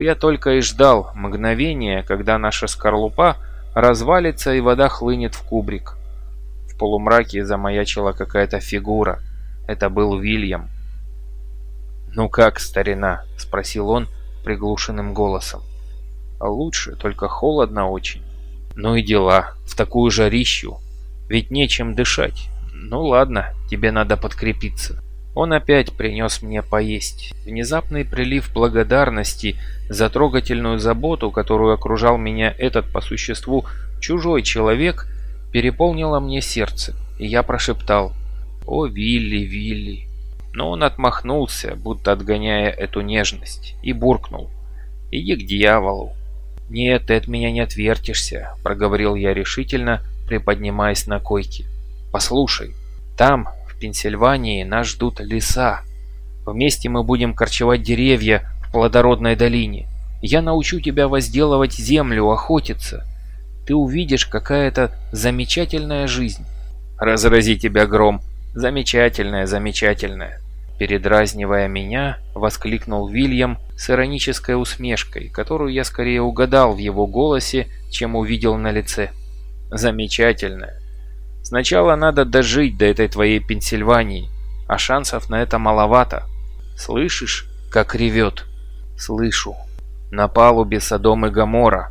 Я только и ждал мгновения, когда наша скорлупа развалится и вода хлынет в кубрик. В полумраке замаячила какая-то фигура. Это был Вильям. «Ну как, старина?» — спросил он приглушенным голосом. «Лучше, только холодно очень. Ну и дела, в такую жарищу. Ведь нечем дышать. Ну ладно, тебе надо подкрепиться». Он опять принес мне поесть. Внезапный прилив благодарности за трогательную заботу, которую окружал меня этот по существу чужой человек, переполнило мне сердце, и я прошептал «О, Вилли, Вилли!». Но он отмахнулся, будто отгоняя эту нежность, и буркнул «Иди к дьяволу!». «Нет, ты от меня не отвертишься», — проговорил я решительно, приподнимаясь на койке. «Послушай, там, Пенсильвании нас ждут леса. Вместе мы будем корчевать деревья в плодородной долине. Я научу тебя возделывать землю, охотиться. Ты увидишь, какая это замечательная жизнь. Разрази тебя гром. Замечательная, замечательная. Передразнивая меня, воскликнул Вильям с иронической усмешкой, которую я скорее угадал в его голосе, чем увидел на лице. Замечательная. Сначала надо дожить до этой твоей Пенсильвании, а шансов на это маловато. Слышишь, как ревет? Слышу. На палубе Содом и Гамора.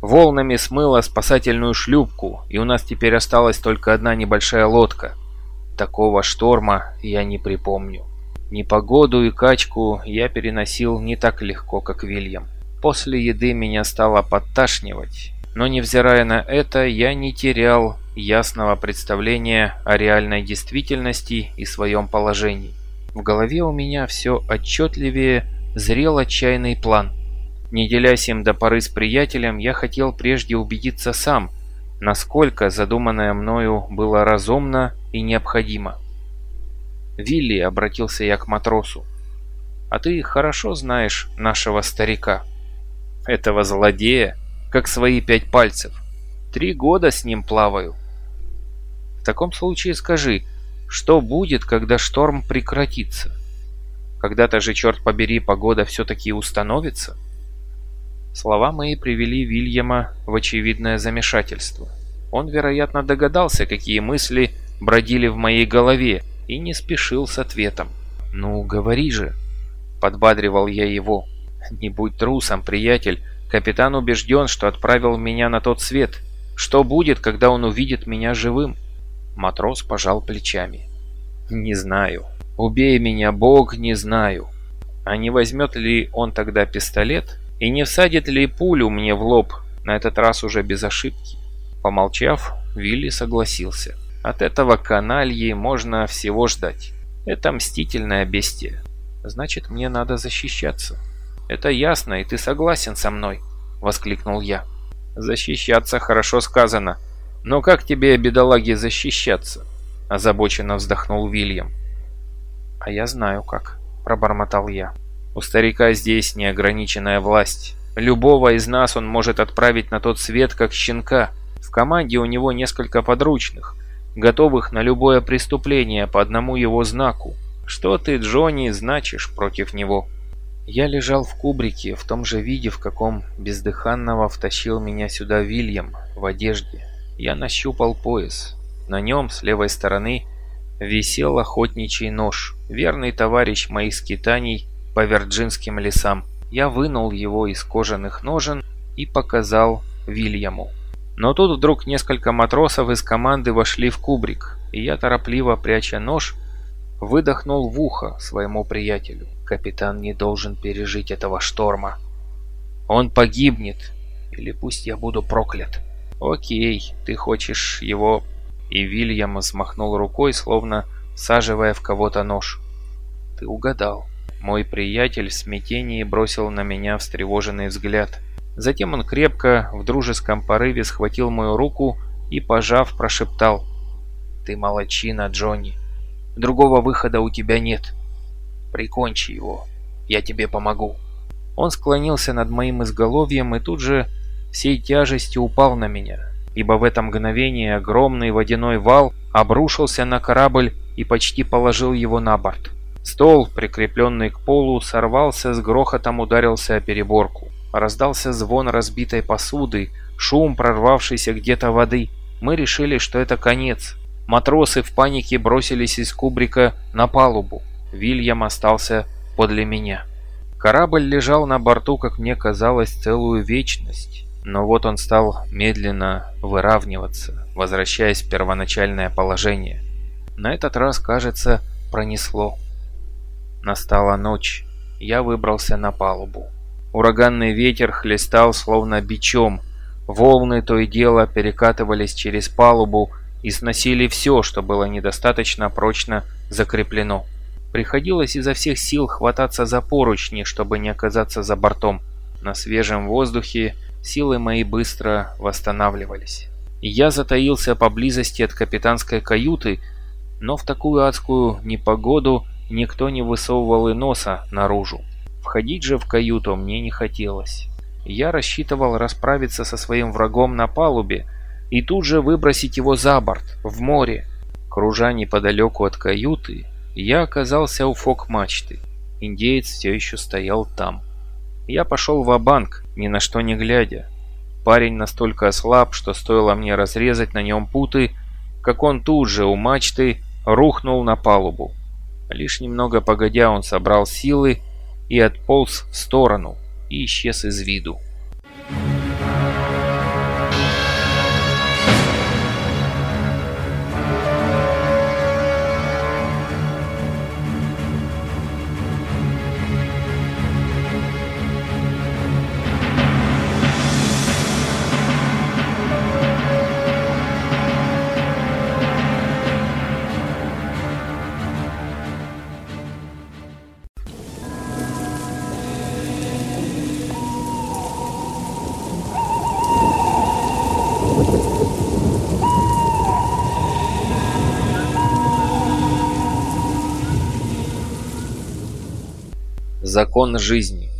Волнами смыло спасательную шлюпку, и у нас теперь осталась только одна небольшая лодка. Такого шторма я не припомню. Непогоду и качку я переносил не так легко, как Вильям. После еды меня стало подташнивать, но невзирая на это, я не терял ясного представления о реальной действительности и своем положении. В голове у меня все отчетливее зрел отчаянный план. Не делясь им до поры с приятелем, я хотел прежде убедиться сам, насколько задуманное мною было разумно и необходимо. «Вилли», — обратился я к матросу, — «а ты хорошо знаешь нашего старика, этого злодея, как свои пять пальцев. Три года с ним плаваю. В таком случае скажи, что будет, когда шторм прекратится? Когда-то же, черт побери, погода все-таки установится? Слова мои привели Вильяма в очевидное замешательство. Он, вероятно, догадался, какие мысли бродили в моей голове, и не спешил с ответом. «Ну, говори же!» — подбадривал я его. «Не будь трусом, приятель. Капитан убежден, что отправил меня на тот свет. Что будет, когда он увидит меня живым?» Матрос пожал плечами. «Не знаю. Убей меня, Бог, не знаю. А не возьмет ли он тогда пистолет и не всадит ли пулю мне в лоб, на этот раз уже без ошибки?» Помолчав, Вилли согласился. «От этого канальи можно всего ждать. Это мстительное бестие. Значит, мне надо защищаться». «Это ясно, и ты согласен со мной», — воскликнул я. «Защищаться хорошо сказано», «Но как тебе, бедолаге, защищаться?» – озабоченно вздохнул Вильям. «А я знаю как», – пробормотал я. «У старика здесь неограниченная власть. Любого из нас он может отправить на тот свет, как щенка. В команде у него несколько подручных, готовых на любое преступление по одному его знаку. Что ты, Джонни, значишь против него?» Я лежал в кубрике в том же виде, в каком бездыханного втащил меня сюда Вильям, в одежде, я нащупал пояс. На нем с левой стороны висел охотничий нож, верный товарищ моих скитаний по Вирджинским лесам. Я вынул его из кожаных ножен и показал Вильяму. Но тут вдруг несколько матросов из команды вошли в кубрик, и я торопливо, пряча нож, выдохнул в ухо своему приятелю. Капитан не должен пережить этого шторма. Он погибнет, или пусть я буду проклят. «Окей, ты хочешь его...» И Вильям взмахнул рукой, словно саживая в кого-то нож. «Ты угадал». Мой приятель в смятении бросил на меня встревоженный взгляд. Затем он крепко, в дружеском порыве схватил мою руку и, пожав, прошептал. «Ты молодчина, Джонни. Другого выхода у тебя нет. Прикончи его. Я тебе помогу». Он склонился над моим изголовьем и тут же всей тяжестью упал на меня, ибо в это мгновение огромный водяной вал обрушился на корабль и почти положил его на борт. Стол, прикрепленный к полу, сорвался, с грохотом ударился о переборку. Раздался звон разбитой посуды, шум прорвавшейся где-то воды. Мы решили, что это конец. Матросы в панике бросились из кубрика на палубу. Вильям остался подле меня. Корабль лежал на борту, как мне казалось, целую вечность. Но вот он стал медленно выравниваться, возвращаясь в первоначальное положение. На этот раз, кажется, пронесло. Настала ночь. Я выбрался на палубу. Ураганный ветер хлестал словно бичом. Волны то и дело перекатывались через палубу и сносили все, что было недостаточно прочно закреплено. Приходилось изо всех сил хвататься за поручни, чтобы не оказаться за бортом. На свежем воздухе силы мои быстро восстанавливались. Я затаился поблизости от капитанской каюты, но в такую адскую непогоду никто не высовывал и носа наружу. Входить же в каюту мне не хотелось. Я рассчитывал расправиться со своим врагом на палубе и тут же выбросить его за борт, в море. Кружа неподалеку от каюты, я оказался у фок-мачты. Индеец все еще стоял там. Я пошел в банк ни на что не глядя. Парень настолько ослаб, что стоило мне разрезать на нем путы, как он тут же у мачты рухнул на палубу. Лишь немного погодя он собрал силы и отполз в сторону и исчез из виду. Закон жизни.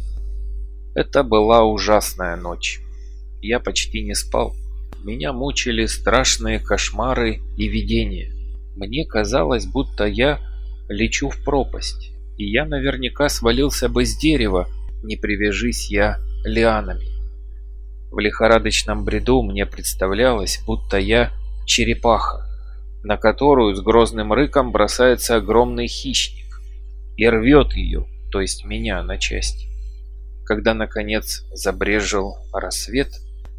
Это была ужасная ночь. Я почти не спал. Меня мучили страшные кошмары и видения. Мне казалось, будто я лечу в пропасть, и я наверняка свалился бы с дерева, не привяжись я лианами. В лихорадочном бреду мне представлялось, будто я черепаха, на которую с грозным рыком бросается огромный хищник и рвет ее, то есть меня, на части. Когда, наконец, забрежил рассвет,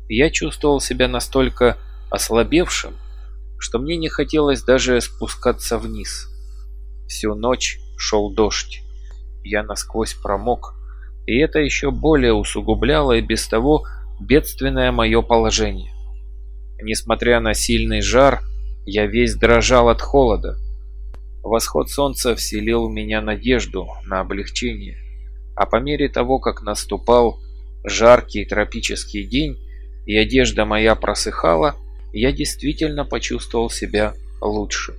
я чувствовал себя настолько ослабевшим, что мне не хотелось даже спускаться вниз. Всю ночь шел дождь. Я насквозь промок, и это еще более усугубляло и без того бедственное мое положение. Несмотря на сильный жар, я весь дрожал от холода. Восход солнца вселил в меня надежду на облегчение, а по мере того, как наступал жаркий тропический день и одежда моя просыхала, я действительно почувствовал себя лучше.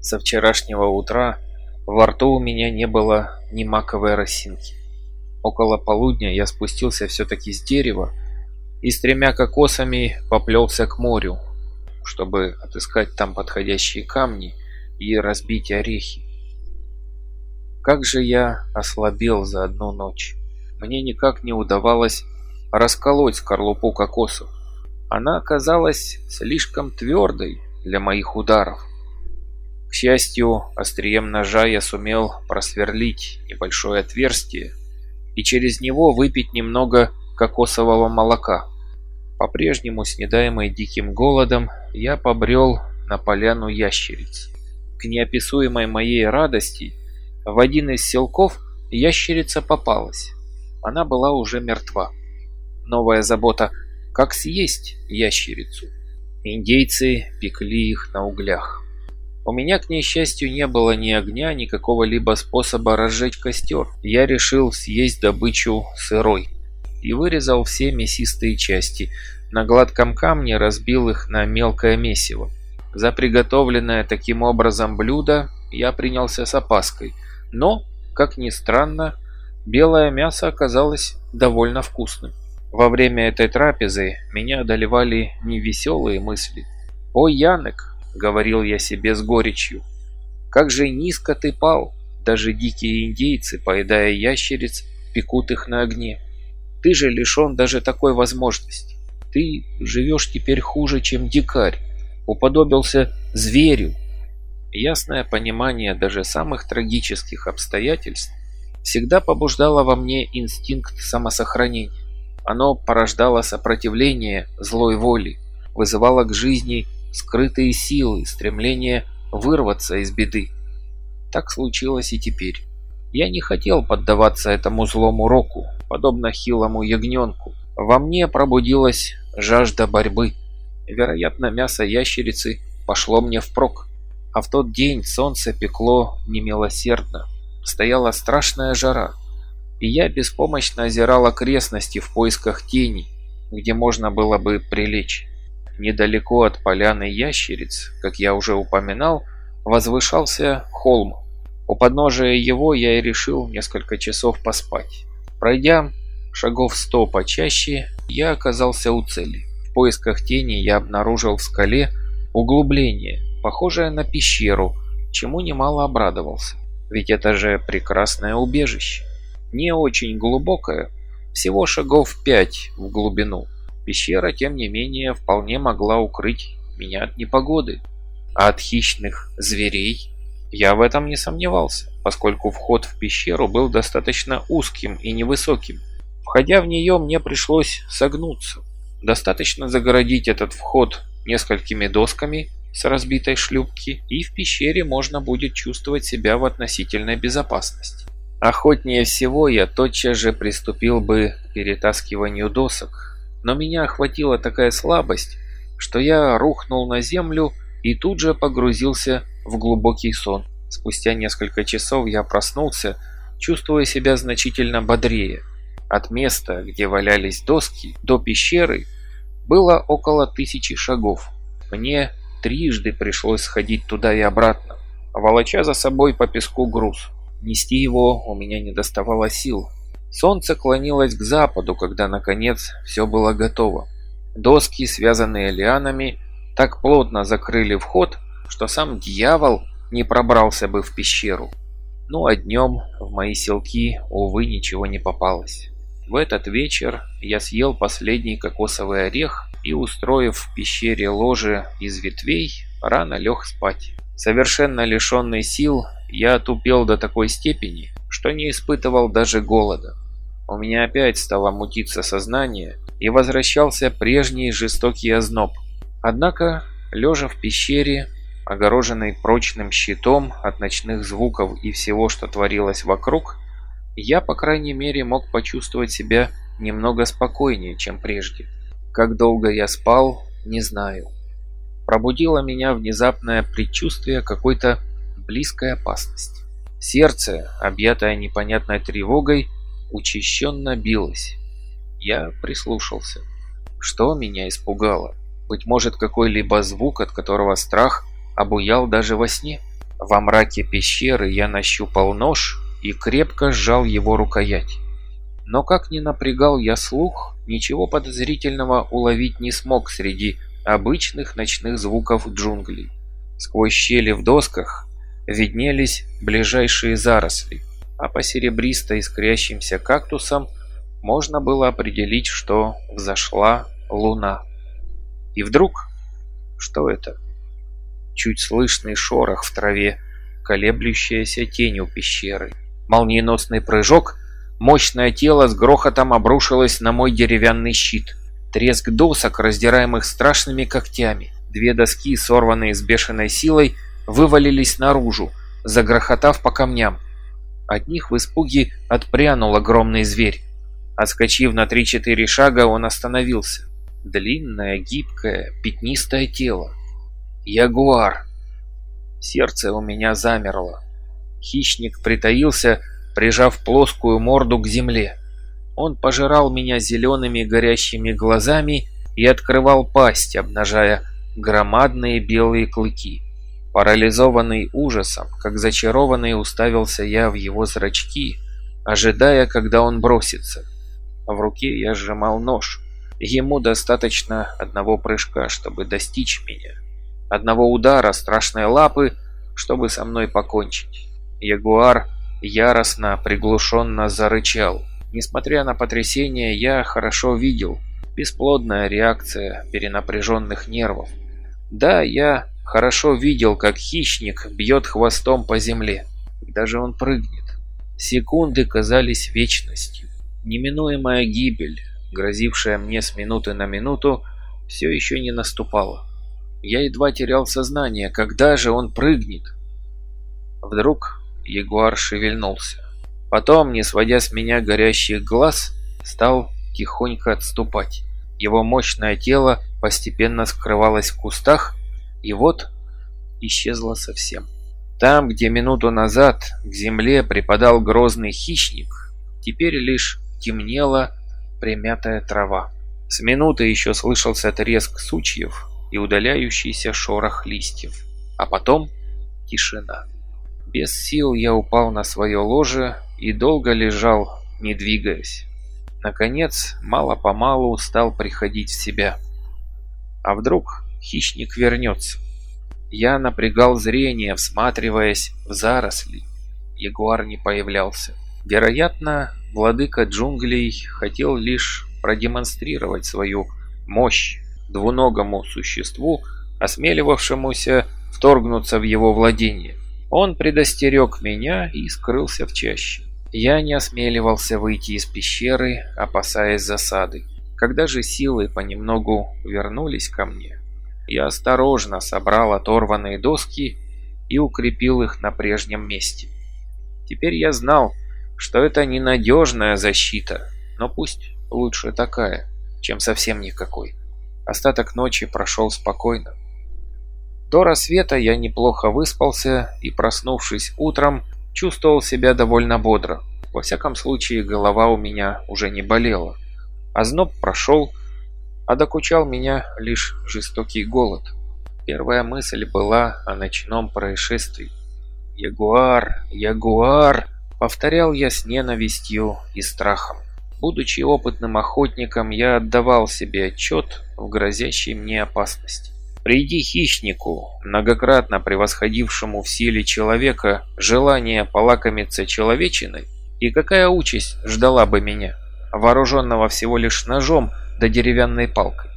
Со вчерашнего утра во рту у меня не было ни маковой росинки. Около полудня я спустился все-таки с дерева и с тремя кокосами поплелся к морю, чтобы отыскать там подходящие камни и разбить орехи. Как же я ослабел за одну ночь. Мне никак не удавалось расколоть скорлупу кокосов. Она оказалась слишком твердой для моих ударов. К счастью, острием ножа я сумел просверлить небольшое отверстие и через него выпить немного кокосового молока. По-прежнему, снедаемый диким голодом, я побрел на поляну ящериц. К неописуемой моей радости в один из селков ящерица попалась. Она была уже мертва. Новая забота – как съесть ящерицу. Индейцы пекли их на углях. У меня, к несчастью, не было ни огня, ни какого-либо способа разжечь костер. Я решил съесть добычу сырой и вырезал все мясистые части. На гладком камне разбил их на мелкое месиво. За приготовленное таким образом блюдо я принялся с опаской, но, как ни странно, белое мясо оказалось довольно вкусным. Во время этой трапезы меня одолевали невеселые мысли. «О, Янек!» — говорил я себе с горечью. «Как же низко ты пал! даже дикие индейцы, поедая ящериц, пекут их на огне. Ты же лишен даже такой возможности. Ты живешь теперь хуже, чем дикарь, уподобился зверю. Ясное понимание даже самых трагических обстоятельств всегда побуждало во мне инстинкт самосохранения. Оно порождало сопротивление злой воли, вызывало к жизни скрытые силы, стремление вырваться из беды. Так случилось и теперь. Я не хотел поддаваться этому злому року, подобно хилому ягненку. Во мне пробудилась жажда борьбы. Вероятно, мясо ящерицы пошло мне впрок. А в тот день солнце пекло немилосердно. Стояла страшная жара, и я беспомощно озирал окрестности в поисках тени, где можно было бы прилечь. Недалеко от поляны ящериц, как я уже упоминал, возвышался холм. У подножия его я и решил несколько часов поспать. Пройдя шагов сто почаще, я оказался у цели. В поисках тени я обнаружил в скале углубление, похожее на пещеру, чему немало обрадовался. Ведь это же прекрасное убежище. Не очень глубокое, всего шагов пять в глубину. Пещера, тем не менее, вполне могла укрыть меня от непогоды. А от хищных зверей я в этом не сомневался, поскольку вход в пещеру был достаточно узким и невысоким. Входя в нее, мне пришлось согнуться. Достаточно загородить этот вход несколькими досками с разбитой шлюпки, и в пещере можно будет чувствовать себя в относительной безопасности. Охотнее всего я тотчас же приступил бы к перетаскиванию досок, но меня охватила такая слабость, что я рухнул на землю и тут же погрузился в глубокий сон. Спустя несколько часов я проснулся, чувствуя себя значительно бодрее. От места, где валялись доски, до пещеры было около тысячи шагов. Мне Трижды пришлось сходить туда и обратно, волоча за собой по песку груз. Нести его у меня не доставало сил. Солнце клонилось к западу, когда, наконец, все было готово. Доски, связанные лианами, так плотно закрыли вход, что сам дьявол не пробрался бы в пещеру. Ну а днем в мои селки, увы, ничего не попалось. В этот вечер я съел последний кокосовый орех и, устроив в пещере ложе из ветвей, рано лег спать. Совершенно лишенный сил, я отупел до такой степени, что не испытывал даже голода. У меня опять стало мутиться сознание, и возвращался прежний жестокий озноб. Однако, лежа в пещере, огороженной прочным щитом от ночных звуков и всего, что творилось вокруг, я, по крайней мере, мог почувствовать себя немного спокойнее, чем прежде. Как долго я спал, не знаю. Пробудило меня внезапное предчувствие какой-то близкой опасности. Сердце, объятое непонятной тревогой, учащенно билось. Я прислушался. Что меня испугало? Быть может, какой-либо звук, от которого страх обуял даже во сне? Во мраке пещеры я нащупал нож и крепко сжал его рукоять. Но как ни напрягал я слух, ничего подозрительного уловить не смог среди обычных ночных звуков джунглей. Сквозь щели в досках виднелись ближайшие заросли, а по серебристо искрящимся кактусам можно было определить, что взошла луна. И вдруг... Что это? Чуть слышный шорох в траве, колеблющаяся тень у пещеры. Молниеносный прыжок, Мощное тело с грохотом обрушилось на мой деревянный щит. Треск досок, раздираемых страшными когтями. Две доски, сорванные с бешеной силой, вывалились наружу, загрохотав по камням. От них в испуге отпрянул огромный зверь. Отскочив на 3-4 шага, он остановился. Длинное, гибкое, пятнистое тело. Ягуар. Сердце у меня замерло. Хищник притаился, прижав плоскую морду к земле. Он пожирал меня зелеными горящими глазами и открывал пасть, обнажая громадные белые клыки. Парализованный ужасом, как зачарованный уставился я в его зрачки, ожидая, когда он бросится. В руке я сжимал нож. Ему достаточно одного прыжка, чтобы достичь меня. Одного удара страшной лапы, чтобы со мной покончить. Ягуар яростно, приглушенно зарычал. Несмотря на потрясение, я хорошо видел. Бесплодная реакция перенапряженных нервов. Да, я хорошо видел, как хищник бьет хвостом по земле. Даже он прыгнет. Секунды казались вечностью. Неминуемая гибель, грозившая мне с минуты на минуту, все еще не наступала. Я едва терял сознание, когда же он прыгнет. Вдруг ягуар шевельнулся. Потом, не сводя с меня горящих глаз, стал тихонько отступать. Его мощное тело постепенно скрывалось в кустах, и вот исчезло совсем. Там, где минуту назад к земле припадал грозный хищник, теперь лишь темнела примятая трава. С минуты еще слышался треск сучьев и удаляющийся шорох листьев. А потом тишина. Без сил я упал на свое ложе и долго лежал, не двигаясь. Наконец, мало-помалу стал приходить в себя. А вдруг хищник вернется? Я напрягал зрение, всматриваясь в заросли. Ягуар не появлялся. Вероятно, владыка джунглей хотел лишь продемонстрировать свою мощь двуногому существу, осмеливавшемуся вторгнуться в его владение. Он предостерег меня и скрылся в чаще. Я не осмеливался выйти из пещеры, опасаясь засады. Когда же силы понемногу вернулись ко мне, я осторожно собрал оторванные доски и укрепил их на прежнем месте. Теперь я знал, что это ненадежная защита, но пусть лучше такая, чем совсем никакой. Остаток ночи прошел спокойно. До рассвета я неплохо выспался и, проснувшись утром, чувствовал себя довольно бодро. Во всяком случае, голова у меня уже не болела. Озноб прошел, а докучал меня лишь жестокий голод. Первая мысль была о ночном происшествии. «Ягуар! Ягуар!» Повторял я с ненавистью и страхом. Будучи опытным охотником, я отдавал себе отчет в грозящей мне опасности. Приди хищнику, многократно превосходившему в силе человека желание полакомиться человечиной, и какая участь ждала бы меня, вооруженного всего лишь ножом да деревянной палкой.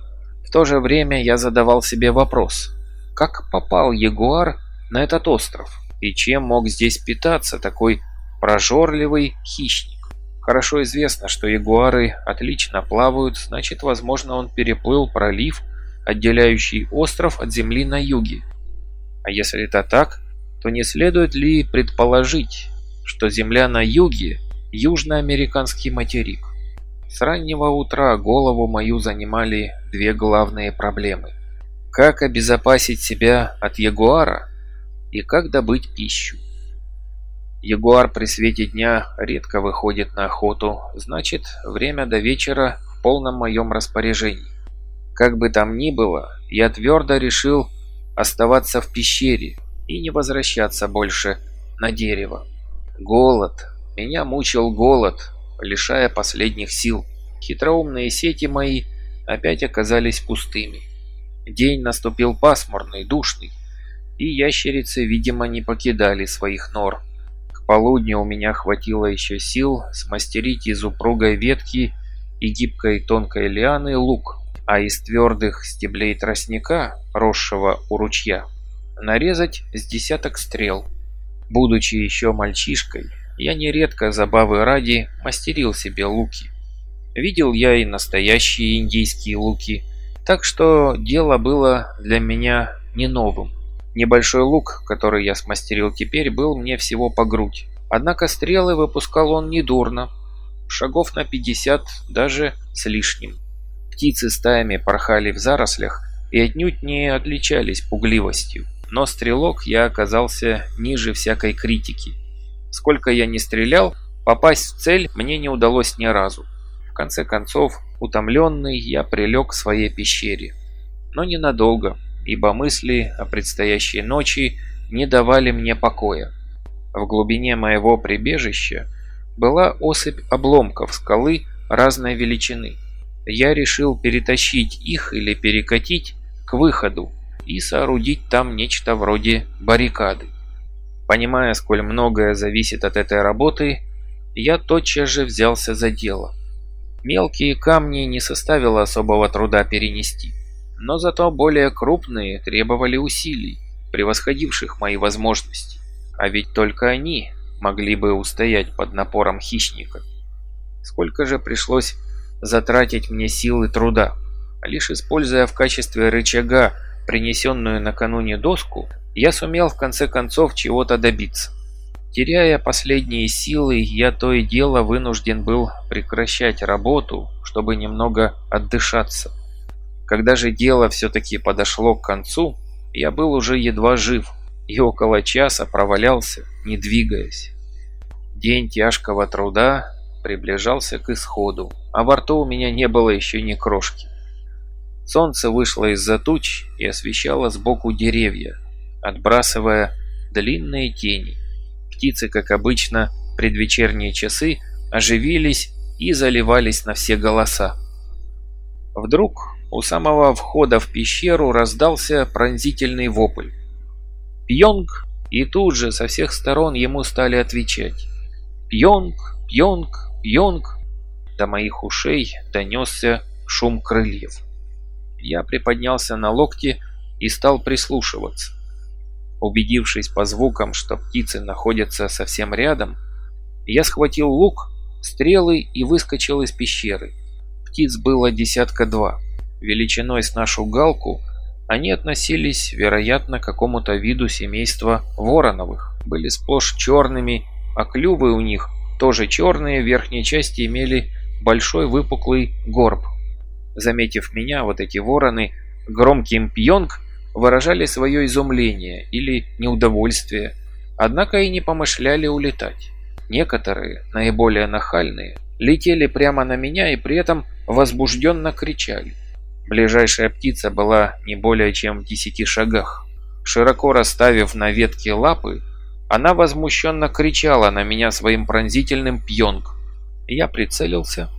В то же время я задавал себе вопрос, как попал ягуар на этот остров, и чем мог здесь питаться такой прожорливый хищник. Хорошо известно, что ягуары отлично плавают, значит, возможно, он переплыл пролив, отделяющий остров от земли на юге. А если это так, то не следует ли предположить, что земля на юге – южноамериканский материк? С раннего утра голову мою занимали две главные проблемы. Как обезопасить себя от ягуара и как добыть пищу? Ягуар при свете дня редко выходит на охоту, значит, время до вечера в полном моем распоряжении. Как бы там ни было, я твердо решил оставаться в пещере и не возвращаться больше на дерево. Голод. Меня мучил голод, лишая последних сил. Хитроумные сети мои опять оказались пустыми. День наступил пасмурный, душный, и ящерицы, видимо, не покидали своих нор полудню у меня хватило еще сил смастерить из упругой ветки и гибкой тонкой лианы лук, а из твердых стеблей тростника, росшего у ручья, нарезать с десяток стрел. Будучи еще мальчишкой, я нередко забавы ради мастерил себе луки. Видел я и настоящие индийские луки, так что дело было для меня не новым. Небольшой лук, который я смастерил теперь, был мне всего по грудь. Однако стрелы выпускал он недурно. Шагов на 50, даже с лишним. Птицы стаями порхали в зарослях и отнюдь не отличались пугливостью. Но стрелок я оказался ниже всякой критики. Сколько я не стрелял, попасть в цель мне не удалось ни разу. В конце концов, утомленный, я прилег к своей пещере. Но ненадолго ибо мысли о предстоящей ночи не давали мне покоя. В глубине моего прибежища была осыпь обломков скалы разной величины. Я решил перетащить их или перекатить к выходу и соорудить там нечто вроде баррикады. Понимая, сколь многое зависит от этой работы, я тотчас же взялся за дело. Мелкие камни не составило особого труда перенести, но зато более крупные требовали усилий, превосходивших мои возможности. А ведь только они могли бы устоять под напором хищника. Сколько же пришлось затратить мне силы труда. Лишь используя в качестве рычага принесенную накануне доску, я сумел в конце концов чего-то добиться. Теряя последние силы, я то и дело вынужден был прекращать работу, чтобы немного отдышаться. Когда же дело все-таки подошло к концу, я был уже едва жив и около часа провалялся, не двигаясь. День тяжкого труда приближался к исходу, а во рту у меня не было еще ни крошки. Солнце вышло из-за туч и освещало сбоку деревья, отбрасывая длинные тени. Птицы, как обычно, предвечерние часы оживились и заливались на все голоса. Вдруг у самого входа в пещеру раздался пронзительный вопль. Пьонг, и тут же со всех сторон ему стали отвечать. Пьонг, пьонг, пьонг. До моих ушей донесся шум крыльев. Я приподнялся на локти и стал прислушиваться. Убедившись по звукам, что птицы находятся совсем рядом, я схватил лук, стрелы и выскочил из пещеры. Птиц было десятка два. Величиной с нашу галку они относились, вероятно, к какому-то виду семейства вороновых. Были сплошь черными, а клювы у них тоже черные, в верхней части имели большой выпуклый горб. Заметив меня, вот эти вороны громким пьонг выражали свое изумление или неудовольствие, однако и не помышляли улетать. Некоторые, наиболее нахальные, летели прямо на меня и при этом возбужденно кричали. Ближайшая птица была не более чем в десяти шагах. Широко расставив на ветке лапы, она возмущенно кричала на меня своим пронзительным пьонг. Я прицелился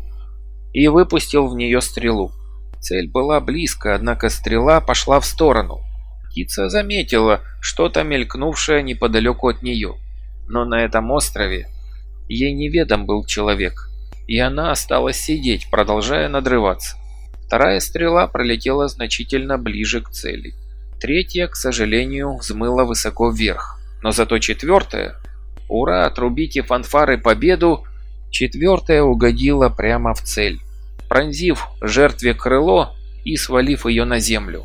и выпустил в нее стрелу. Цель была близко, однако стрела пошла в сторону. Птица заметила что-то мелькнувшее неподалеку от нее. Но на этом острове ей неведом был человек, и она осталась сидеть, продолжая надрываться. Вторая стрела пролетела значительно ближе к цели. Третья, к сожалению, взмыла высоко вверх. Но зато четвертая... Ура, отрубите фанфары победу! Четвертая угодила прямо в цель пронзив жертве крыло и свалив ее на землю.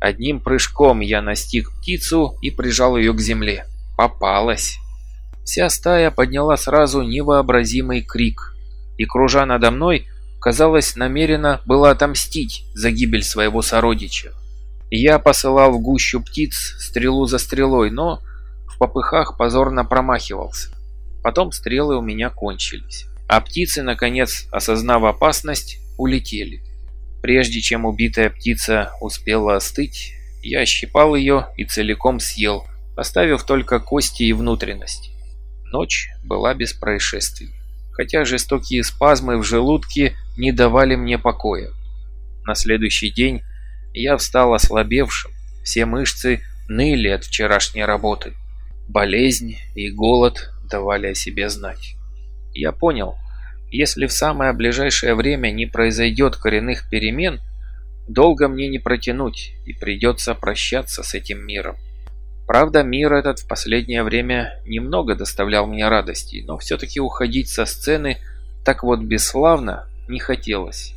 Одним прыжком я настиг птицу и прижал ее к земле. Попалась. Вся стая подняла сразу невообразимый крик. И, кружа надо мной, казалось, намеренно было отомстить за гибель своего сородича. Я посылал в гущу птиц стрелу за стрелой, но попыхах позорно промахивался. Потом стрелы у меня кончились а птицы, наконец, осознав опасность, улетели. Прежде чем убитая птица успела остыть, я щипал ее и целиком съел, оставив только кости и внутренность. Ночь была без происшествий, хотя жестокие спазмы в желудке не давали мне покоя. На следующий день я встал ослабевшим, все мышцы ныли от вчерашней работы. Болезнь и голод давали о себе знать. Я понял, если в самое ближайшее время не произойдет коренных перемен, долго мне не протянуть и придется прощаться с этим миром. Правда, мир этот в последнее время немного доставлял мне радости, но все-таки уходить со сцены так вот бесславно не хотелось.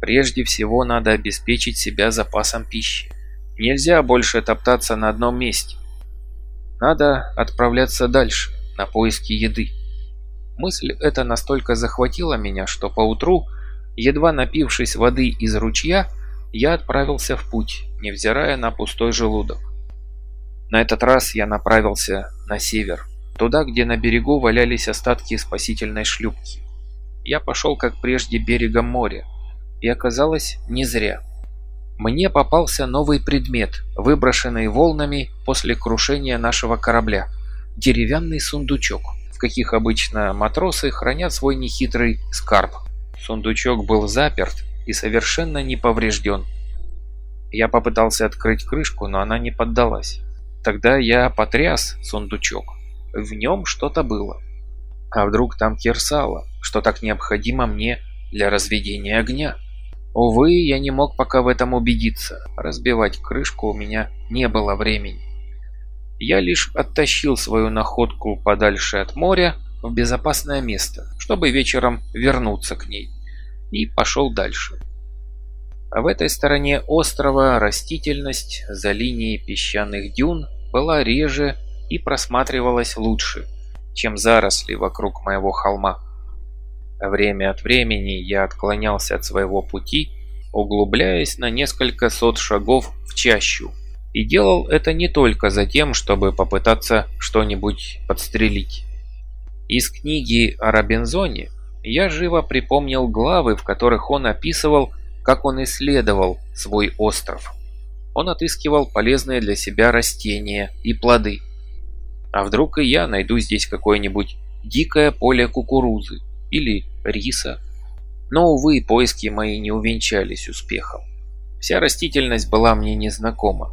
Прежде всего надо обеспечить себя запасом пищи. Нельзя больше топтаться на одном месте. Надо отправляться дальше, на поиски еды. Мысль эта настолько захватила меня, что поутру, едва напившись воды из ручья, я отправился в путь, невзирая на пустой желудок. На этот раз я направился на север, туда, где на берегу валялись остатки спасительной шлюпки. Я пошел, как прежде, берегом моря, и оказалось не зря. Мне попался новый предмет, выброшенный волнами после крушения нашего корабля – деревянный сундучок в каких обычно матросы хранят свой нехитрый скарб. Сундучок был заперт и совершенно не поврежден. Я попытался открыть крышку, но она не поддалась. Тогда я потряс сундучок. В нем что-то было. А вдруг там кирсала, что так необходимо мне для разведения огня? Увы, я не мог пока в этом убедиться. Разбивать крышку у меня не было времени. Я лишь оттащил свою находку подальше от моря в безопасное место, чтобы вечером вернуться к ней, и пошел дальше. А в этой стороне острова растительность за линией песчаных дюн была реже и просматривалась лучше, чем заросли вокруг моего холма. Время от времени я отклонялся от своего пути, углубляясь на несколько сот шагов в чащу, и делал это не только за тем, чтобы попытаться что-нибудь подстрелить. Из книги о Робинзоне я живо припомнил главы, в которых он описывал, как он исследовал свой остров. Он отыскивал полезные для себя растения и плоды. А вдруг и я найду здесь какое-нибудь дикое поле кукурузы, или риса. Но, увы, поиски мои не увенчались успехом. Вся растительность была мне незнакома,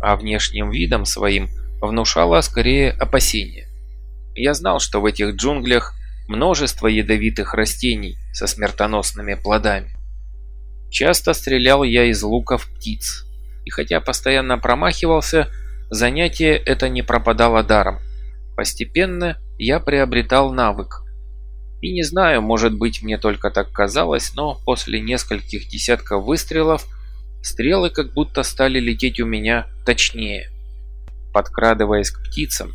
а внешним видом своим внушала скорее опасения. Я знал, что в этих джунглях множество ядовитых растений со смертоносными плодами. Часто стрелял я из луков птиц, и хотя постоянно промахивался, занятие это не пропадало даром. Постепенно я приобретал навык, и не знаю, может быть мне только так казалось, но после нескольких десятков выстрелов стрелы как будто стали лететь у меня точнее. Подкрадываясь к птицам,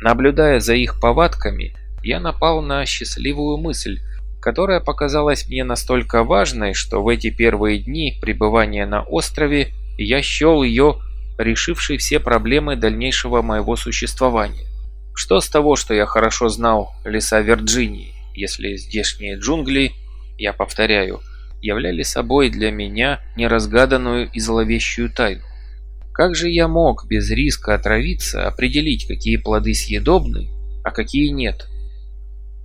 наблюдая за их повадками, я напал на счастливую мысль, которая показалась мне настолько важной, что в эти первые дни пребывания на острове я счел ее решившей все проблемы дальнейшего моего существования. Что с того, что я хорошо знал леса Вирджинии? Если здешние джунгли, я повторяю, являли собой для меня неразгаданную и зловещую тайну. Как же я мог без риска отравиться определить, какие плоды съедобны, а какие нет?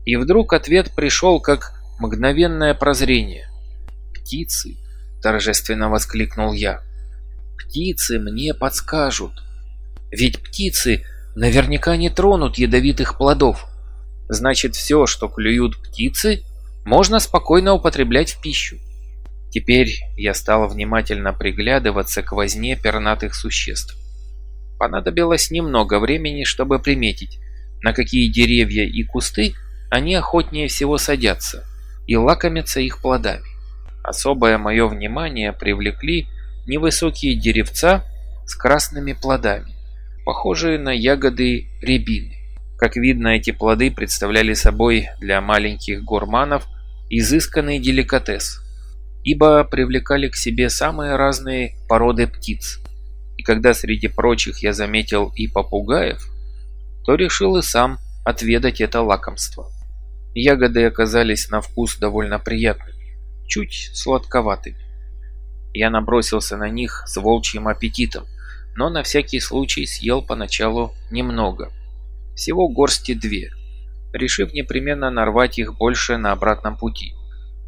И вдруг ответ пришел как мгновенное прозрение. «Птицы!» – торжественно воскликнул я. «Птицы мне подскажут! Ведь птицы наверняка не тронут ядовитых плодов!» Значит, все, что клюют птицы, можно спокойно употреблять в пищу. Теперь я стал внимательно приглядываться к возне пернатых существ. Понадобилось немного времени, чтобы приметить, на какие деревья и кусты они охотнее всего садятся и лакомятся их плодами. Особое мое внимание привлекли невысокие деревца с красными плодами, похожие на ягоды рябины. Как видно, эти плоды представляли собой для маленьких гурманов изысканный деликатес, ибо привлекали к себе самые разные породы птиц. И когда среди прочих я заметил и попугаев, то решил и сам отведать это лакомство. Ягоды оказались на вкус довольно приятными, чуть сладковатыми. Я набросился на них с волчьим аппетитом, но на всякий случай съел поначалу немного – всего горсти две, решив непременно нарвать их больше на обратном пути.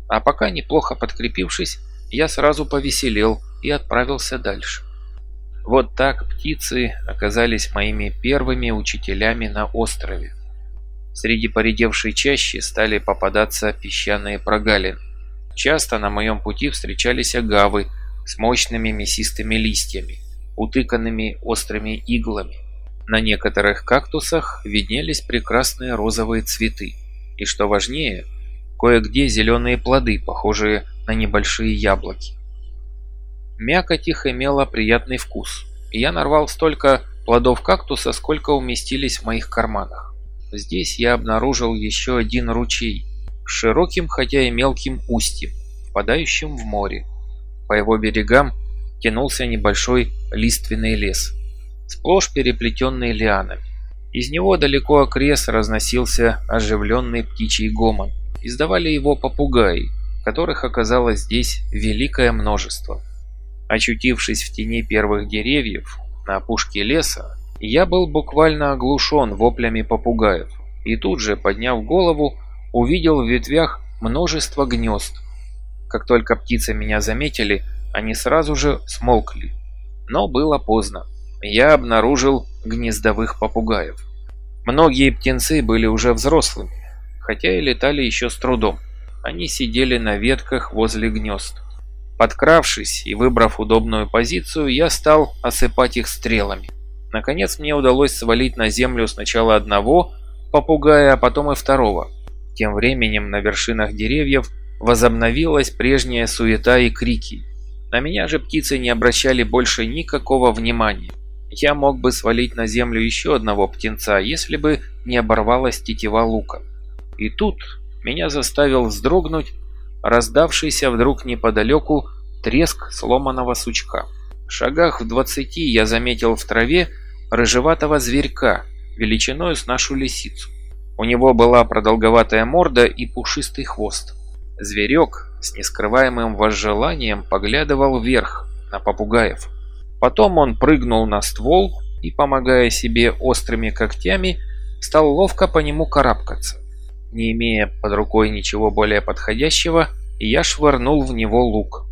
А пока неплохо подкрепившись, я сразу повеселел и отправился дальше. Вот так птицы оказались моими первыми учителями на острове. Среди поредевшей чащи стали попадаться песчаные прогалины. Часто на моем пути встречались агавы с мощными мясистыми листьями, утыканными острыми иглами. На некоторых кактусах виднелись прекрасные розовые цветы. И что важнее, кое-где зеленые плоды, похожие на небольшие яблоки. Мякоть их имела приятный вкус, и я нарвал столько плодов кактуса, сколько уместились в моих карманах. Здесь я обнаружил еще один ручей, широким, хотя и мелким устьем, впадающим в море. По его берегам тянулся небольшой лиственный лес – сплошь переплетенный лианами. Из него далеко окрест разносился оживленный птичий гомон. Издавали его попугаи, которых оказалось здесь великое множество. Очутившись в тени первых деревьев на опушке леса, я был буквально оглушен воплями попугаев и тут же, подняв голову, увидел в ветвях множество гнезд. Как только птицы меня заметили, они сразу же смолкли. Но было поздно. Я обнаружил гнездовых попугаев. Многие птенцы были уже взрослыми, хотя и летали еще с трудом. Они сидели на ветках возле гнезд. Подкравшись и выбрав удобную позицию, я стал осыпать их стрелами. Наконец мне удалось свалить на землю сначала одного попугая, а потом и второго. Тем временем на вершинах деревьев возобновилась прежняя суета и крики. На меня же птицы не обращали больше никакого внимания. Я мог бы свалить на землю еще одного птенца, если бы не оборвалась тетива лука. И тут меня заставил вздрогнуть раздавшийся вдруг неподалеку треск сломанного сучка. В шагах в двадцати я заметил в траве рыжеватого зверька, величиной с нашу лисицу. У него была продолговатая морда и пушистый хвост. Зверек с нескрываемым возжеланием поглядывал вверх, на попугаев. Потом он прыгнул на ствол и, помогая себе острыми когтями, стал ловко по нему карабкаться. Не имея под рукой ничего более подходящего, я швырнул в него лук.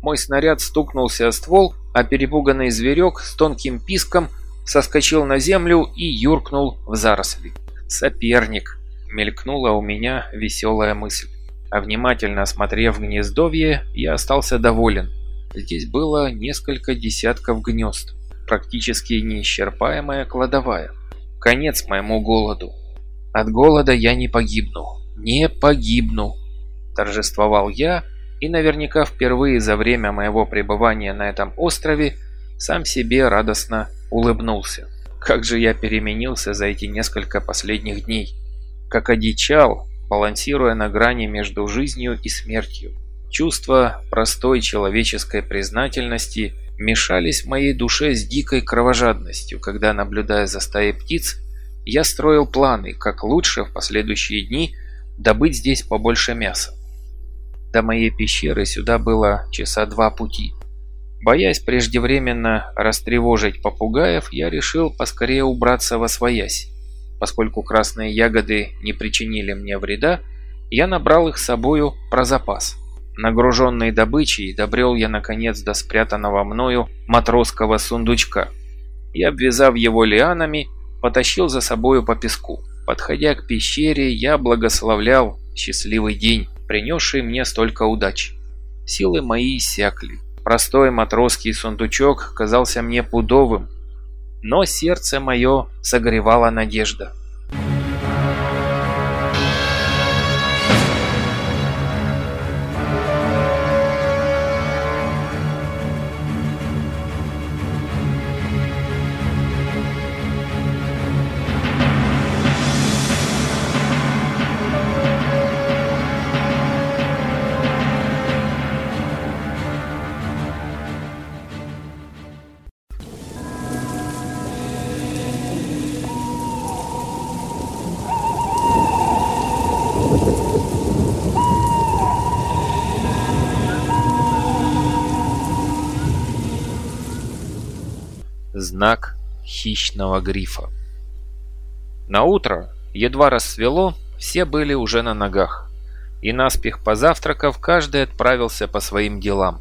Мой снаряд стукнулся о ствол, а перепуганный зверек с тонким писком соскочил на землю и юркнул в заросли. «Соперник!» — мелькнула у меня веселая мысль. А внимательно осмотрев гнездовье, я остался доволен. Здесь было несколько десятков гнезд, практически неисчерпаемая кладовая. Конец моему голоду. От голода я не погибну. Не погибну. Торжествовал я, и наверняка впервые за время моего пребывания на этом острове сам себе радостно улыбнулся. Как же я переменился за эти несколько последних дней. Как одичал, балансируя на грани между жизнью и смертью. Чувства простой человеческой признательности мешались в моей душе с дикой кровожадностью, когда, наблюдая за стаей птиц, я строил планы, как лучше в последующие дни добыть здесь побольше мяса. До моей пещеры сюда было часа два пути. Боясь преждевременно растревожить попугаев, я решил поскорее убраться во своясь. Поскольку красные ягоды не причинили мне вреда, я набрал их с собою про запас. Нагруженный добычей добрел я наконец до спрятанного мною матросского сундучка и, обвязав его лианами, потащил за собою по песку. Подходя к пещере, я благословлял счастливый день, принесший мне столько удач. Силы мои иссякли. Простой матросский сундучок казался мне пудовым, но сердце мое согревала надежда. Хищного грифа. На утро, едва рассвело, все были уже на ногах. И наспех позавтракав, каждый отправился по своим делам.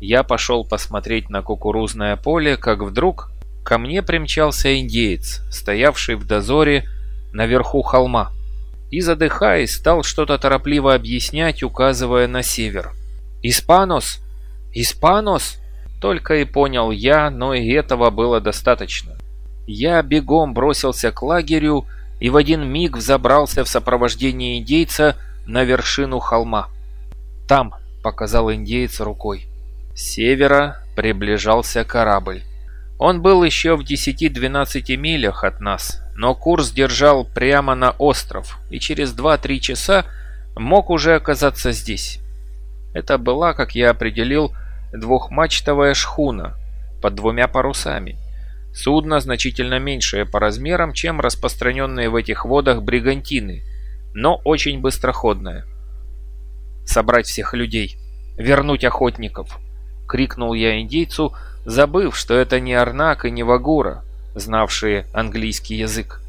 Я пошел посмотреть на кукурузное поле, как вдруг ко мне примчался индеец, стоявший в дозоре наверху холма. И, задыхаясь, стал что-то торопливо объяснять, указывая на север. «Испанос! Испанос!» Только и понял я, но и этого было достаточно. Я бегом бросился к лагерю и в один миг взобрался в сопровождении индейца на вершину холма. «Там», — показал индейец рукой. С севера приближался корабль. Он был еще в 10-12 милях от нас, но курс держал прямо на остров и через 2-3 часа мог уже оказаться здесь. Это была, как я определил, двухмачтовая шхуна под двумя парусами. Судно значительно меньшее по размерам, чем распространенные в этих водах бригантины, но очень быстроходное. «Собрать всех людей! Вернуть охотников!» — крикнул я индейцу, забыв, что это не Арнак и не Вагура, знавшие английский язык.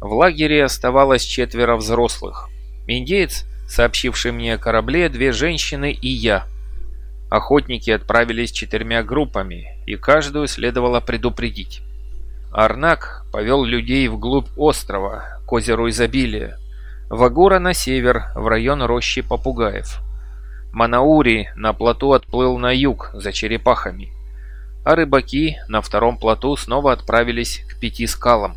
В лагере оставалось четверо взрослых. Индеец, сообщивший мне о корабле, две женщины и я — Охотники отправились четырьмя группами, и каждую следовало предупредить. Арнак повел людей вглубь острова, к озеру изобилия. Вагура на север, в район рощи попугаев. Манаури на плоту отплыл на юг, за черепахами. А рыбаки на втором плоту снова отправились к пяти скалам.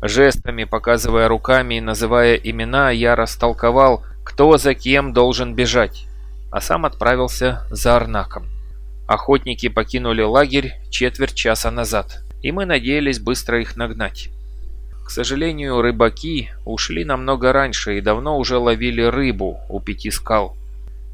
Жестами, показывая руками и называя имена, я растолковал, кто за кем должен бежать, а сам отправился за Арнаком. Охотники покинули лагерь четверть часа назад и мы надеялись быстро их нагнать. К сожалению, рыбаки ушли намного раньше и давно уже ловили рыбу у пяти скал.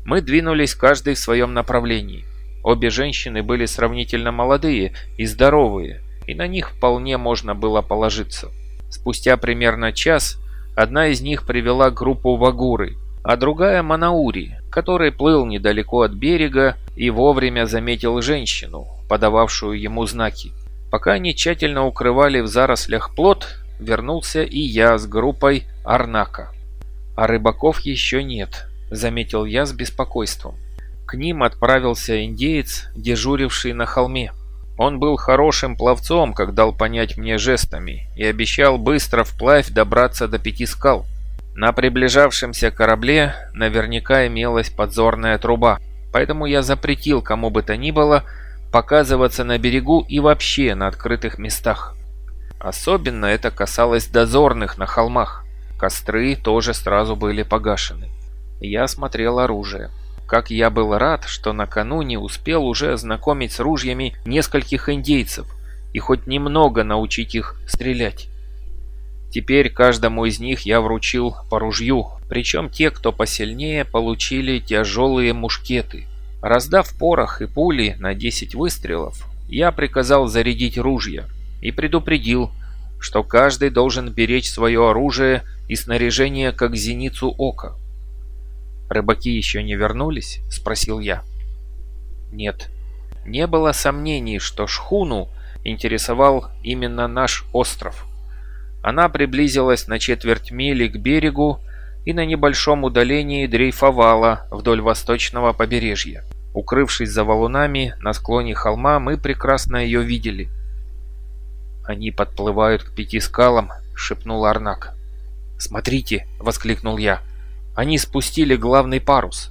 Мы двинулись каждый в своем направлении. Обе женщины были сравнительно молодые и здоровые, и на них вполне можно было положиться. Спустя примерно час одна из них привела группу вагуры, а другая Манаури, который плыл недалеко от берега и вовремя заметил женщину, подававшую ему знаки. Пока они тщательно укрывали в зарослях плот, вернулся и я с группой Арнака. А рыбаков еще нет, заметил я с беспокойством. К ним отправился индеец, дежуривший на холме. Он был хорошим пловцом, как дал понять мне жестами, и обещал быстро вплавь добраться до пяти скал. На приближавшемся корабле наверняка имелась подзорная труба, поэтому я запретил кому бы то ни было показываться на берегу и вообще на открытых местах. Особенно это касалось дозорных на холмах. Костры тоже сразу были погашены. Я смотрел оружие. Как я был рад, что накануне успел уже ознакомить с ружьями нескольких индейцев и хоть немного научить их стрелять. Теперь каждому из них я вручил по ружью, причем те, кто посильнее, получили тяжелые мушкеты. Раздав порох и пули на 10 выстрелов, я приказал зарядить ружья и предупредил, что каждый должен беречь свое оружие и снаряжение как зеницу ока. «Рыбаки еще не вернулись?» – спросил я. «Нет. Не было сомнений, что шхуну интересовал именно наш остров. Она приблизилась на четверть мили к берегу и на небольшом удалении дрейфовала вдоль восточного побережья. Укрывшись за валунами на склоне холма, мы прекрасно ее видели. «Они подплывают к пяти скалам», — шепнул Арнак. «Смотрите!» — воскликнул я. «Они спустили главный парус».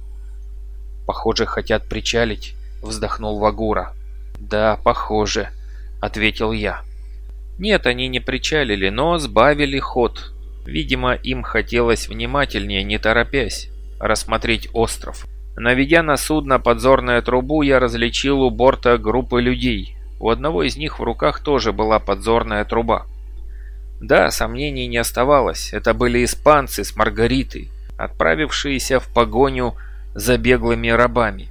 «Похоже, хотят причалить», — вздохнул Вагура. «Да, похоже», — ответил я. Нет, они не причалили, но сбавили ход. Видимо, им хотелось внимательнее, не торопясь, рассмотреть остров. Наведя на судно подзорную трубу, я различил у борта группы людей. У одного из них в руках тоже была подзорная труба. Да, сомнений не оставалось, это были испанцы с Маргаритой, отправившиеся в погоню за беглыми рабами.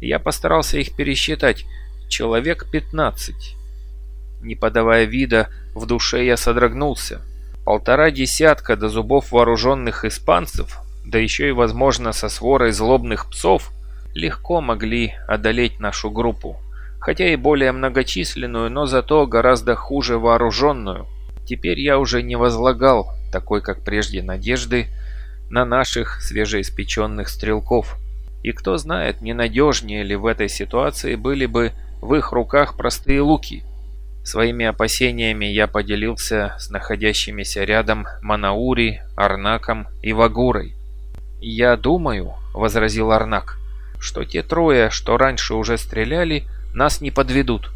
Я постарался их пересчитать, человек 15. Не подавая вида, в душе я содрогнулся. Полтора десятка до зубов вооруженных испанцев да еще и, возможно, со сворой злобных псов, легко могли одолеть нашу группу, хотя и более многочисленную, но зато гораздо хуже вооруженную. Теперь я уже не возлагал, такой как прежде, надежды на наших свежеиспеченных стрелков. И кто знает, ненадежнее ли в этой ситуации были бы в их руках простые луки. Своими опасениями я поделился с находящимися рядом Манаури, Арнаком и Вагурой. «Я думаю», — возразил Арнак, — «что те трое, что раньше уже стреляли, нас не подведут».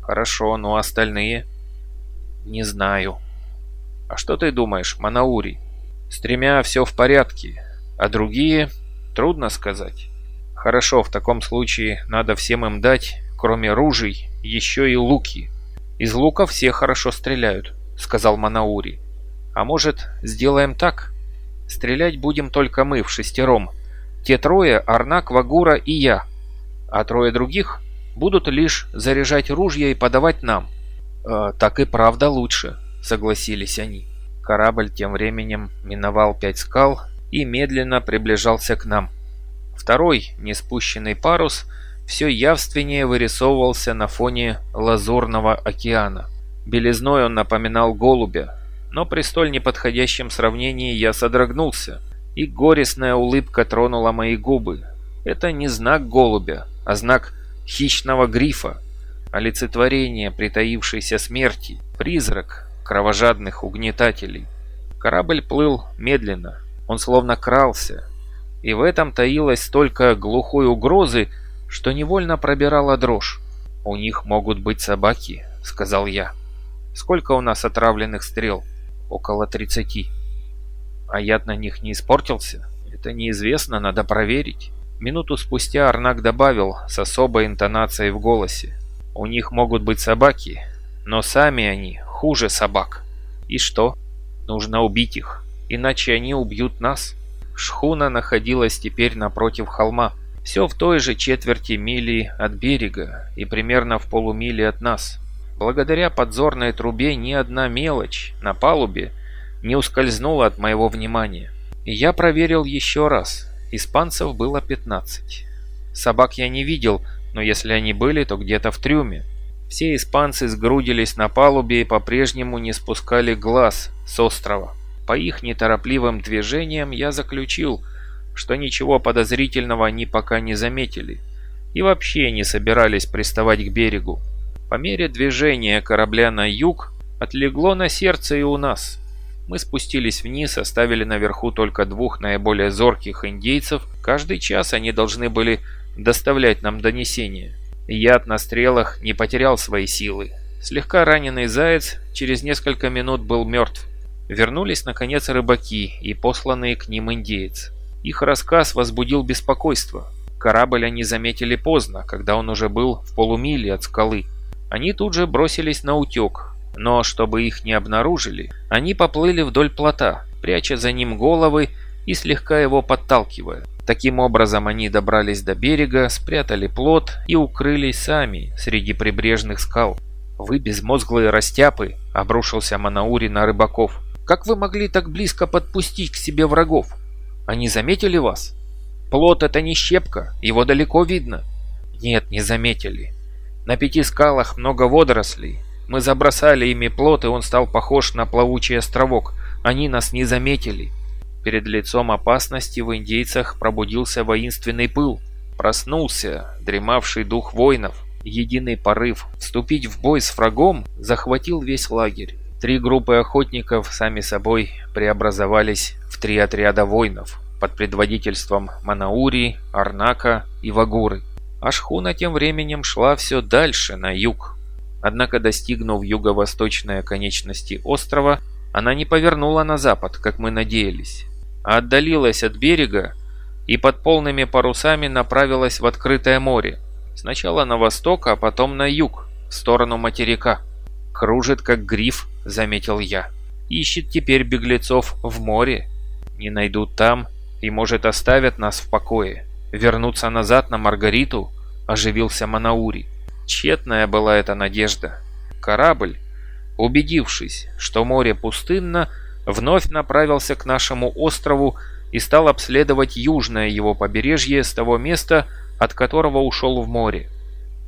«Хорошо, но остальные?» «Не знаю». «А что ты думаешь, Манаури?» «С тремя все в порядке, а другие...» «Трудно сказать». «Хорошо, в таком случае надо всем им дать, кроме ружей, еще и луки». «Из лука все хорошо стреляют», — сказал Манаури. «А может, сделаем так?» Стрелять будем только мы в шестером. Те трое – Арнак, Вагура и я. А трое других будут лишь заряжать ружья и подавать нам. «Э, «Так и правда лучше», – согласились они. Корабль тем временем миновал пять скал и медленно приближался к нам. Второй, неспущенный парус, все явственнее вырисовывался на фоне лазурного океана. Белизной он напоминал голубя, но при столь неподходящем сравнении я содрогнулся, и горестная улыбка тронула мои губы. Это не знак голубя, а знак хищного грифа. олицетворение притаившейся смерти, призрак кровожадных угнетателей. Корабль плыл медленно, он словно крался, и в этом таилось столько глухой угрозы, что невольно пробирала дрожь. «У них могут быть собаки», — сказал я. «Сколько у нас отравленных стрел?» «Около тридцати». «А яд на них не испортился?» «Это неизвестно, надо проверить». Минуту спустя Арнак добавил с особой интонацией в голосе. «У них могут быть собаки, но сами они хуже собак. И что? Нужно убить их, иначе они убьют нас». Шхуна находилась теперь напротив холма. Все в той же четверти мили от берега и примерно в полумиле от нас. Благодаря подзорной трубе ни одна мелочь на палубе не ускользнула от моего внимания. И я проверил еще раз. Испанцев было 15. Собак я не видел, но если они были, то где-то в трюме. Все испанцы сгрудились на палубе и по-прежнему не спускали глаз с острова. По их неторопливым движениям я заключил, что ничего подозрительного они пока не заметили и вообще не собирались приставать к берегу. По мере движения корабля на юг отлегло на сердце и у нас. Мы спустились вниз, оставили наверху только двух наиболее зорких индейцев. Каждый час они должны были доставлять нам донесения. Яд на стрелах не потерял свои силы. Слегка раненый заяц через несколько минут был мертв. Вернулись, наконец, рыбаки и посланные к ним индейцы. Их рассказ возбудил беспокойство. Корабль они заметили поздно, когда он уже был в полумиле от скалы. Они тут же бросились на утек, но чтобы их не обнаружили, они поплыли вдоль плота, пряча за ним головы и слегка его подталкивая. Таким образом они добрались до берега, спрятали плот и укрылись сами среди прибрежных скал. «Вы безмозглые растяпы!» – обрушился Манаури на рыбаков. «Как вы могли так близко подпустить к себе врагов? Они заметили вас? Плот – это не щепка, его далеко видно». «Нет, не заметили. На пяти скалах много водорослей, мы забросали ими плот, и он стал похож на плавучий островок. Они нас не заметили. Перед лицом опасности в индейцах пробудился воинственный пыл. Проснулся дремавший дух воинов. Единый порыв вступить в бой с врагом захватил весь лагерь. Три группы охотников сами собой преобразовались в три отряда воинов под предводительством Манаури, Арнака и Вагуры. А шхуна тем временем шла все дальше, на юг, Однако, достигнув юго-восточной оконечности острова, она не повернула на запад, как мы надеялись, а отдалилась от берега и под полными парусами направилась в открытое море. Сначала на восток, а потом на юг, в сторону материка. «Кружит, как гриф», — заметил я. «Ищет теперь беглецов в море. Не найдут там и, может, оставят нас в покое. Вернуться назад на Маргариту?» — оживился Манаури. Тщетная была эта надежда. Корабль, убедившись, что море пустынно, вновь направился к нашему острову и стал обследовать южное его побережье с того места, от которого ушел в море.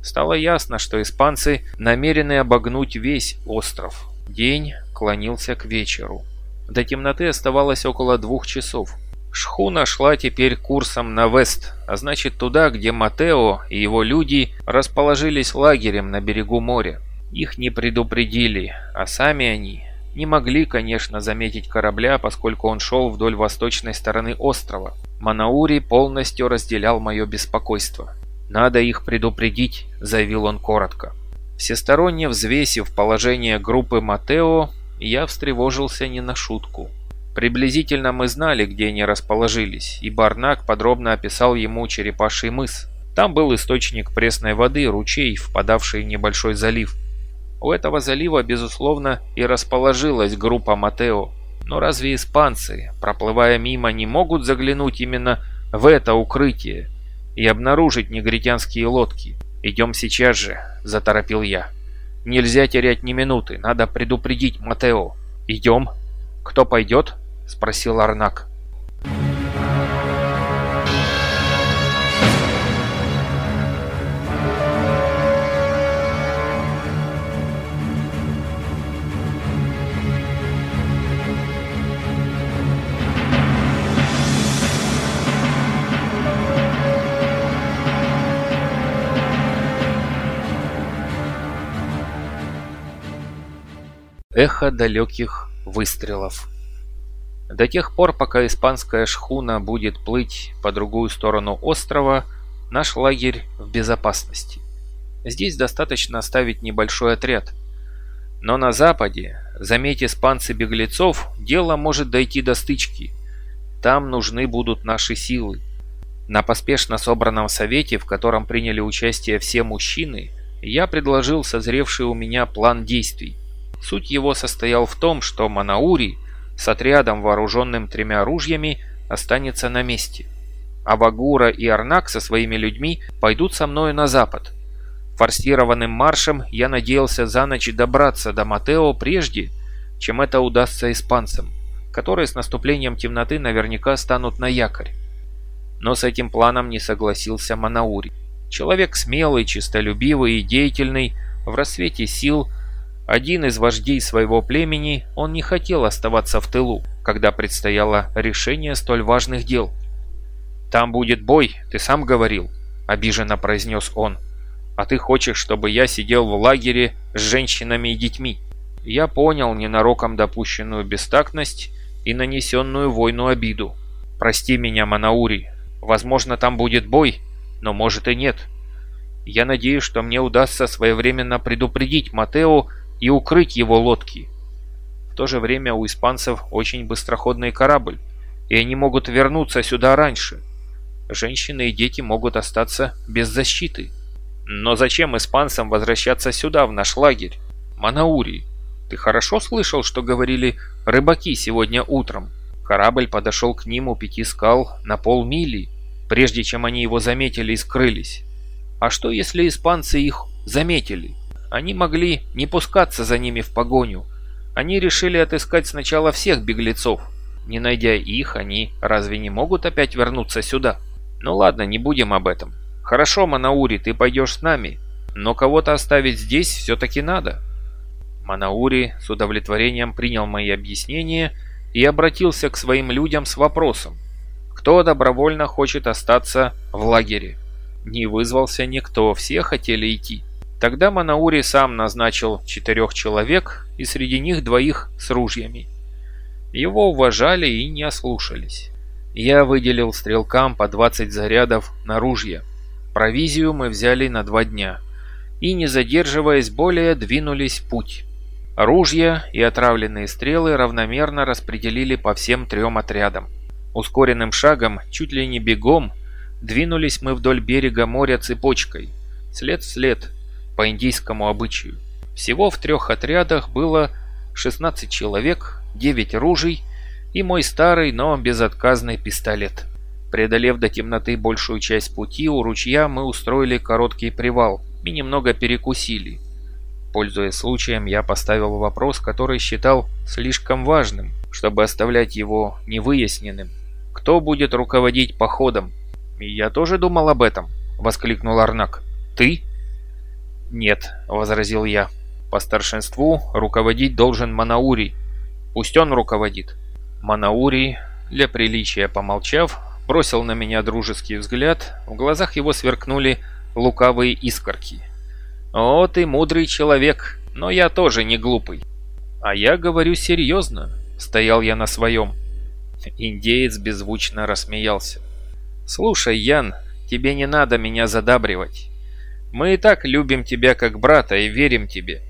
Стало ясно, что испанцы намерены обогнуть весь остров. День клонился к вечеру. До темноты оставалось около двух часов. Шхуна шла теперь курсом на вест, а значит туда, где Матео и его люди расположились лагерем на берегу моря. Их не предупредили, а сами они не могли, конечно, заметить корабля, поскольку он шел вдоль восточной стороны острова. Манаури полностью разделял мое беспокойство. «Надо их предупредить», — заявил он коротко. Всесторонне взвесив положение группы Матео, я встревожился не на шутку. Приблизительно мы знали, где они расположились, и Барнак подробно описал ему черепаший мыс. Там был источник пресной воды, ручей, впадавший в небольшой залив. У этого залива, безусловно, и расположилась группа Матео. Но разве испанцы, проплывая мимо, не могут заглянуть именно в это укрытие и обнаружить негритянские лодки? «Идем сейчас же», — заторопил я. «Нельзя терять ни минуты, надо предупредить Матео». «Идем». «Кто пойдет?» — спросил Арнак. Эхо далеких выстрелов. До тех пор, пока испанская шхуна будет плыть по другую сторону острова, наш лагерь в безопасности. Здесь достаточно оставить небольшой отряд. Но на западе, заметь испанцы беглецов, дело может дойти до стычки. Там нужны будут наши силы. На поспешно собранном совете, в котором приняли участие все мужчины, я предложил созревший у меня план действий. Суть его состоял в том, что Манаури с отрядом, вооруженным тремя ружьями, останется на месте. А Багура и Арнак со своими людьми пойдут со мною на запад. Форсированным маршем я надеялся за ночь добраться до Матео прежде, чем это удастся испанцам, которые с наступлением темноты наверняка станут на якорь. Но с этим планом не согласился Манаури. Человек смелый, честолюбивый и деятельный, в рассвете сил, один из вождей своего племени, он не хотел оставаться в тылу, когда предстояло решение столь важных дел. «Там будет бой, ты сам говорил», — обиженно произнес он. «А ты хочешь, чтобы я сидел в лагере с женщинами и детьми?» Я понял ненароком допущенную бестактность и нанесенную войну обиду. «Прости меня, Манаури, Возможно, там будет бой, но может и нет. Я надеюсь, что мне удастся своевременно предупредить Матео и укрыть его лодки. В то же время у испанцев очень быстроходный корабль, и они могут вернуться сюда раньше. Женщины и дети могут остаться без защиты. Но зачем испанцам возвращаться сюда, в наш лагерь? Манаури, ты хорошо слышал, что говорили рыбаки сегодня утром? Корабль подошел к ним у пяти скал на полмили, прежде чем они его заметили и скрылись. А что если испанцы их заметили? Они могли не пускаться за ними в погоню. Они решили отыскать сначала всех беглецов. Не найдя их, они разве не могут опять вернуться сюда? Ну ладно, не будем об этом. Хорошо, Манаури, ты пойдешь с нами, но кого-то оставить здесь все-таки надо. Манаури с удовлетворением принял мои объяснения и обратился к своим людям с вопросом. Кто добровольно хочет остаться в лагере? Не вызвался никто, все хотели идти. Тогда Манаури сам назначил четырех человек и среди них двоих с ружьями. Его уважали и не ослушались. Я выделил стрелкам по 20 зарядов на ружья. Провизию мы взяли на два дня. И, не задерживаясь более, двинулись в путь. Ружья и отравленные стрелы равномерно распределили по всем трем отрядам. Ускоренным шагом, чуть ли не бегом, двинулись мы вдоль берега моря цепочкой, след в след, по индийскому обычаю. Всего в трех отрядах было 16 человек, 9 ружей и мой старый, но безотказный пистолет. Преодолев до темноты большую часть пути, у ручья мы устроили короткий привал и немного перекусили. Пользуясь случаем, я поставил вопрос, который считал слишком важным, чтобы оставлять его невыясненным. Кто будет руководить походом? Я тоже думал об этом, воскликнул Арнак. Ты? Нет, возразил я. По старшинству руководить должен Манаури. Пусть он руководит. Манаури, для приличия помолчав, бросил на меня дружеский взгляд. В глазах его сверкнули лукавые искорки. «О, ты мудрый человек, но я тоже не глупый». «А я говорю серьезно», — стоял я на своем. Индеец беззвучно рассмеялся. «Слушай, Ян, тебе не надо меня задабривать. Мы и так любим тебя как брата и верим тебе».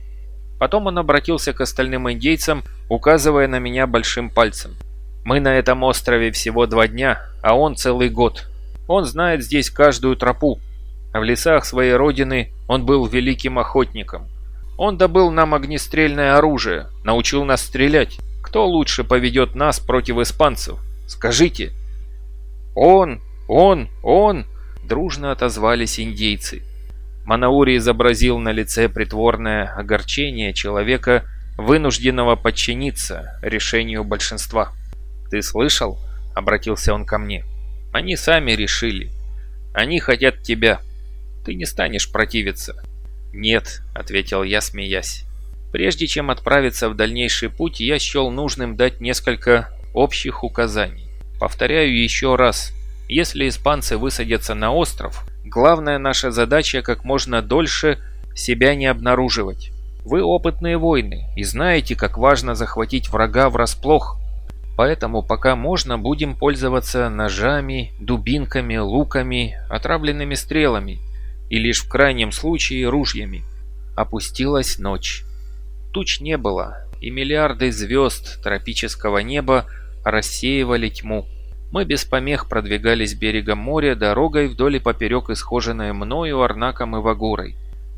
Потом он обратился к остальным индейцам, указывая на меня большим пальцем. «Мы на этом острове всего два дня, а он целый год. Он знает здесь каждую тропу, в лесах своей родины он был великим охотником. Он добыл нам огнестрельное оружие, научил нас стрелять. Кто лучше поведет нас против испанцев? Скажите!» «Он! Он! Он!» – дружно отозвались индейцы. Манаури изобразил на лице притворное огорчение человека, вынужденного подчиниться решению большинства. «Ты слышал?» – обратился он ко мне. «Они сами решили. Они хотят тебя». Ты не станешь противиться». «Нет», — ответил я, смеясь. Прежде чем отправиться в дальнейший путь, я счел нужным дать несколько общих указаний. Повторяю еще раз. Если испанцы высадятся на остров, главная наша задача как можно дольше себя не обнаруживать. Вы опытные воины и знаете, как важно захватить врага врасплох. Поэтому пока можно, будем пользоваться ножами, дубинками, луками, отравленными стрелами и лишь в крайнем случае ружьями. Опустилась ночь. Туч не было, и миллиарды звезд тропического неба рассеивали тьму. Мы без помех продвигались берегом моря дорогой вдоль и поперек исхоженной мною Арнаком и Вагурой.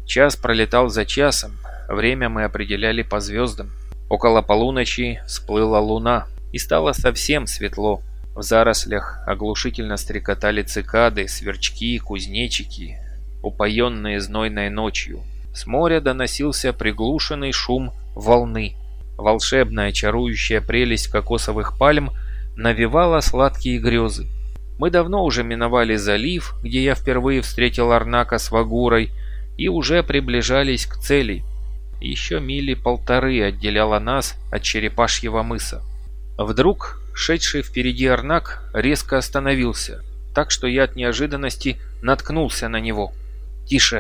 Час пролетал за часом, время мы определяли по звездам. Около полуночи всплыла луна, и стало совсем светло. В зарослях оглушительно стрекотали цикады, сверчки, кузнечики, упоенные знойной ночью. С моря доносился приглушенный шум волны. Волшебная чарующая прелесть кокосовых пальм навевала сладкие грезы. Мы давно уже миновали залив, где я впервые встретил Арнака с Вагурой, и уже приближались к цели. Еще мили полторы отделяло нас от черепашьего мыса. Вдруг шедший впереди Арнак резко остановился, так что я от неожиданности наткнулся на него. «Тише!»